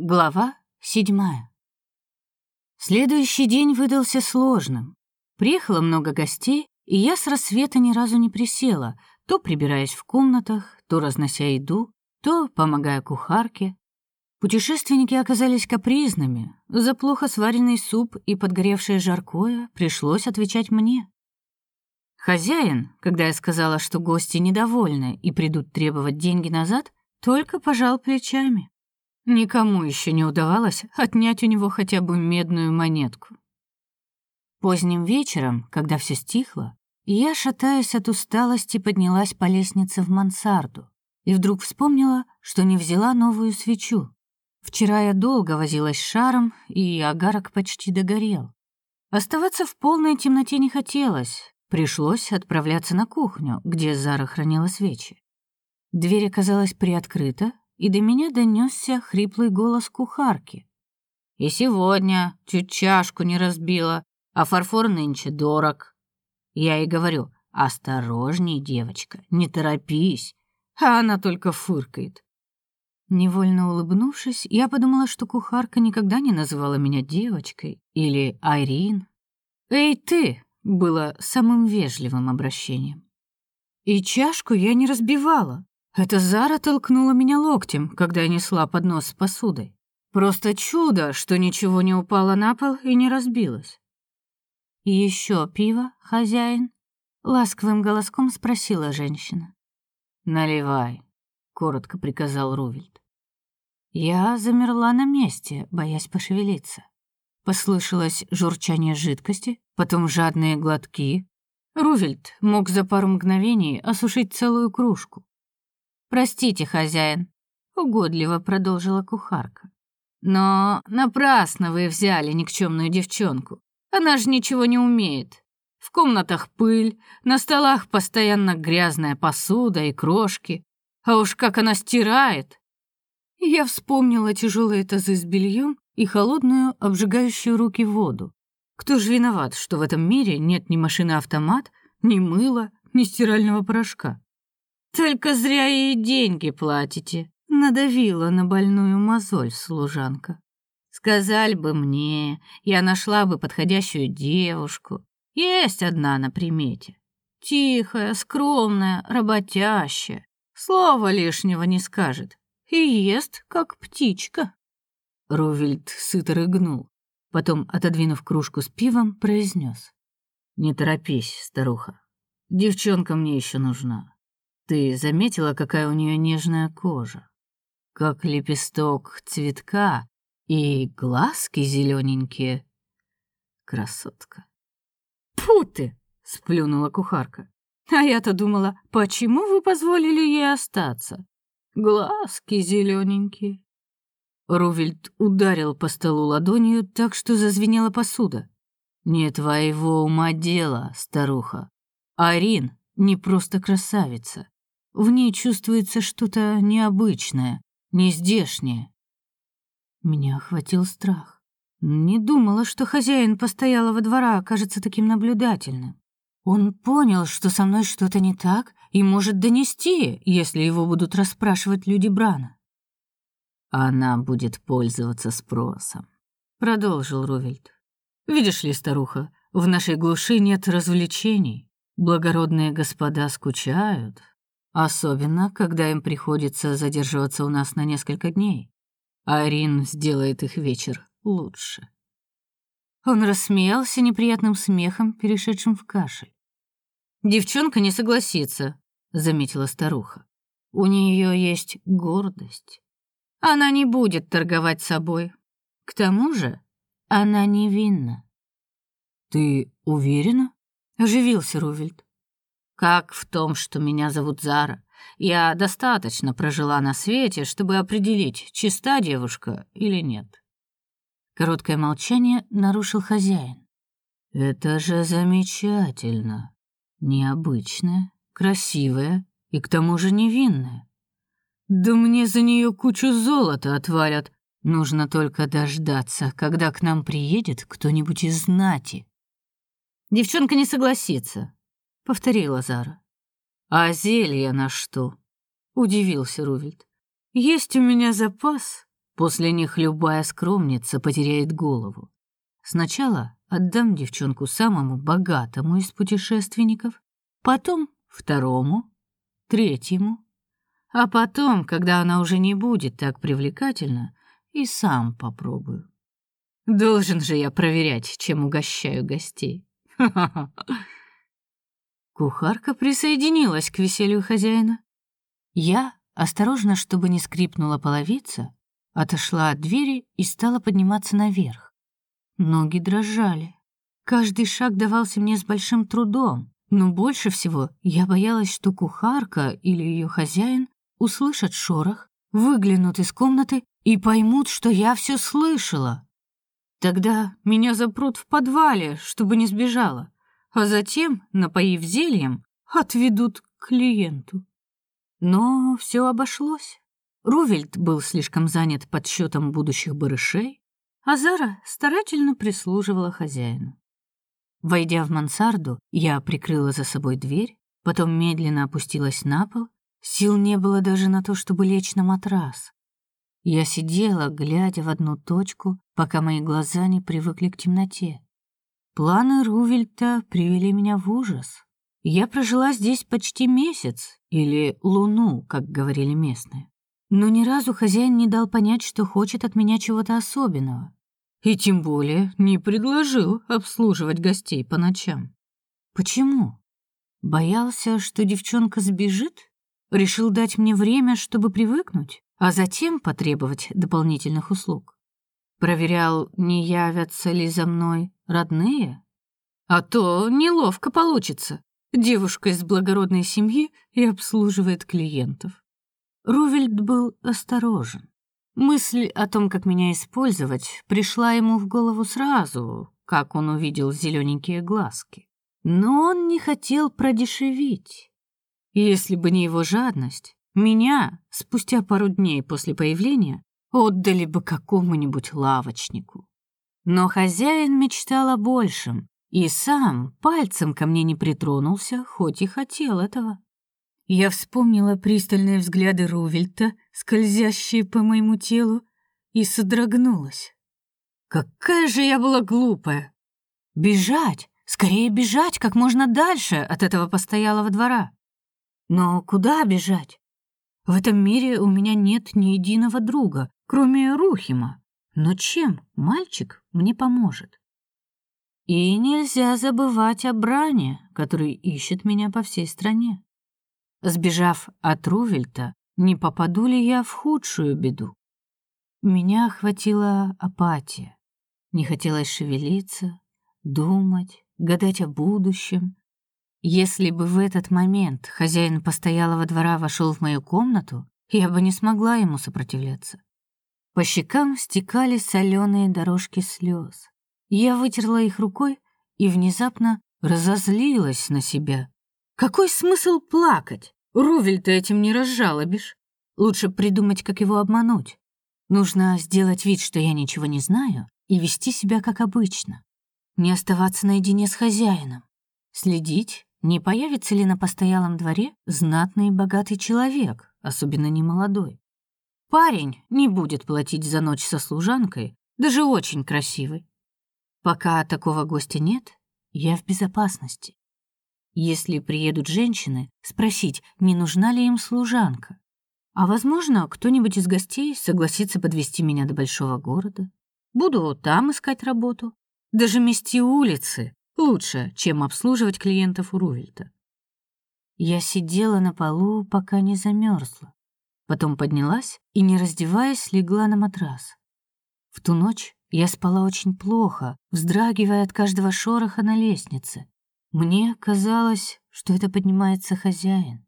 Глава седьмая. Следующий день выдался сложным. Приехало много гостей, и я с рассвета ни разу не присела, то прибираясь в комнатах, то разнося еду, то помогая кухарке. Путешественники оказались капризными. За плохо сваренный суп и подгоревшее жаркое пришлось отвечать мне. Хозяин, когда я сказала, что гости недовольны и придут требовать деньги назад, только пожал плечами. Никому еще не удавалось отнять у него хотя бы медную монетку. Поздним вечером, когда все стихло, я, шатаясь от усталости, поднялась по лестнице в мансарду и вдруг вспомнила, что не взяла новую свечу. Вчера я долго возилась с шаром, и агарок почти догорел. Оставаться в полной темноте не хотелось. Пришлось отправляться на кухню, где Зара хранила свечи. Дверь оказалась приоткрыта, и до меня донесся хриплый голос кухарки. «И сегодня чуть чашку не разбила, а фарфор нынче дорог». Я ей говорю, «Осторожней, девочка, не торопись», а она только фыркает. Невольно улыбнувшись, я подумала, что кухарка никогда не называла меня девочкой или Айрин. «Эй, ты!» было самым вежливым обращением. И чашку я не разбивала. Это Зара толкнула меня локтем, когда я несла поднос с посудой. Просто чудо, что ничего не упало на пол и не разбилось. И еще пиво, хозяин? ласковым голоском спросила женщина. Наливай, коротко приказал Рувельд. Я замерла на месте, боясь пошевелиться. Послышалось журчание жидкости, потом жадные глотки. Рувельд мог за пару мгновений осушить целую кружку. Простите, хозяин, угодливо продолжила кухарка. Но напрасно вы взяли никчемную девчонку. Она же ничего не умеет. В комнатах пыль, на столах постоянно грязная посуда и крошки. А уж как она стирает. Я вспомнила тяжелые тазы с бельем и холодную, обжигающую руки воду. Кто же виноват, что в этом мире нет ни машины-автомат, ни мыла, ни стирального порошка? Только зря ей деньги платите, надавила на больную мозоль служанка. Сказали бы мне, я нашла бы подходящую девушку. Есть одна на примете. Тихая, скромная, работящая. Слова лишнего не скажет. И ест, как птичка. Рувельд сыто рыгнул. Потом, отодвинув кружку с пивом, произнес: «Не торопись, старуха. Девчонка мне еще нужна. Ты заметила, какая у нее нежная кожа? Как лепесток цветка и глазки зелененькие. Красотка. Фу ты, сплюнула кухарка. А я-то думала, почему вы позволили ей остаться? Глазки зелененькие. Рувельд ударил по столу ладонью так, что зазвенела посуда. Не твоего ума дело, старуха. Арин не просто красавица. В ней чувствуется что-то необычное, нездешнее. Меня охватил страх. Не думала, что хозяин постоялого двора окажется таким наблюдательным. Он понял, что со мной что-то не так и может донести, если его будут расспрашивать люди Брана. Она будет пользоваться спросом, продолжил Рувельд. Видишь ли, старуха, в нашей глуши нет развлечений. Благородные господа скучают, Особенно, когда им приходится задерживаться у нас на несколько дней. Арин сделает их вечер лучше. Он рассмеялся неприятным смехом, перешедшим в кашель. Девчонка не согласится, заметила старуха. У нее есть гордость. Она не будет торговать собой. К тому же, она невинна. Ты уверена? оживился Рувельд. Как в том, что меня зовут Зара. Я достаточно прожила на свете, чтобы определить, чиста девушка или нет. Короткое молчание нарушил хозяин. Это же замечательно. Необычная, красивая и к тому же невинная. Да мне за нее кучу золота отвалят. Нужно только дождаться, когда к нам приедет кто-нибудь из знати. Девчонка не согласится, повторила Зара. А зелье на что? удивился Рувельд. Есть у меня запас, После них любая скромница потеряет голову. Сначала отдам девчонку самому богатому из путешественников, потом второму, третьему, а потом, когда она уже не будет так привлекательна, и сам попробую. Должен же я проверять, чем угощаю гостей. Кухарка присоединилась к веселью хозяина. Я, осторожно, чтобы не скрипнула половица, отошла от двери и стала подниматься наверх. Ноги дрожали. Каждый шаг давался мне с большим трудом, но больше всего я боялась, что кухарка или ее хозяин услышат шорох, выглянут из комнаты и поймут, что я все слышала. Тогда меня запрут в подвале, чтобы не сбежала, а затем, напоив зельем, отведут к клиенту. Но все обошлось. Рувельд был слишком занят подсчетом будущих барышей, а Зара старательно прислуживала хозяину. Войдя в мансарду, я прикрыла за собой дверь, потом медленно опустилась на пол. Сил не было даже на то, чтобы лечь на матрас. Я сидела, глядя в одну точку, пока мои глаза не привыкли к темноте. Планы Рувельта привели меня в ужас. Я прожила здесь почти месяц, или луну, как говорили местные. Но ни разу хозяин не дал понять, что хочет от меня чего-то особенного. И тем более не предложил обслуживать гостей по ночам. Почему? Боялся, что девчонка сбежит? Решил дать мне время, чтобы привыкнуть, а затем потребовать дополнительных услуг. Проверял, не явятся ли за мной родные? А то неловко получится. Девушка из благородной семьи и обслуживает клиентов. Рувельд был осторожен. Мысль о том, как меня использовать, пришла ему в голову сразу, как он увидел зелененькие глазки. Но он не хотел продешевить. Если бы не его жадность, меня, спустя пару дней после появления, отдали бы какому-нибудь лавочнику. Но хозяин мечтал о большем и сам пальцем ко мне не притронулся, хоть и хотел этого. Я вспомнила пристальные взгляды Рувельта, скользящие по моему телу, и содрогнулась. Какая же я была глупая! Бежать, скорее бежать как можно дальше от этого постоялого двора. Но куда бежать? В этом мире у меня нет ни единого друга, кроме Рухима. Но чем мальчик мне поможет? И нельзя забывать о Бране, который ищет меня по всей стране. Сбежав от Рувельта, не попаду ли я в худшую беду? Меня охватила апатия. Не хотелось шевелиться, думать, гадать о будущем. Если бы в этот момент хозяин постоялого двора вошел в мою комнату, я бы не смогла ему сопротивляться. По щекам стекали соленые дорожки слез. Я вытерла их рукой и внезапно разозлилась на себя. Какой смысл плакать? Рувель-то этим не разжалобишь. Лучше придумать, как его обмануть. Нужно сделать вид, что я ничего не знаю, и вести себя как обычно. Не оставаться наедине с хозяином. Следить, не появится ли на постоялом дворе знатный и богатый человек, особенно не молодой. Парень не будет платить за ночь со служанкой, даже очень красивой. Пока такого гостя нет, я в безопасности. Если приедут женщины, спросить, не нужна ли им служанка. А возможно, кто-нибудь из гостей согласится подвести меня до большого города. Буду там искать работу. Даже мести улицы лучше, чем обслуживать клиентов у Рувельта. Я сидела на полу, пока не замерзла. Потом поднялась и, не раздеваясь, легла на матрас. В ту ночь я спала очень плохо, вздрагивая от каждого шороха на лестнице. Мне казалось, что это поднимается хозяин.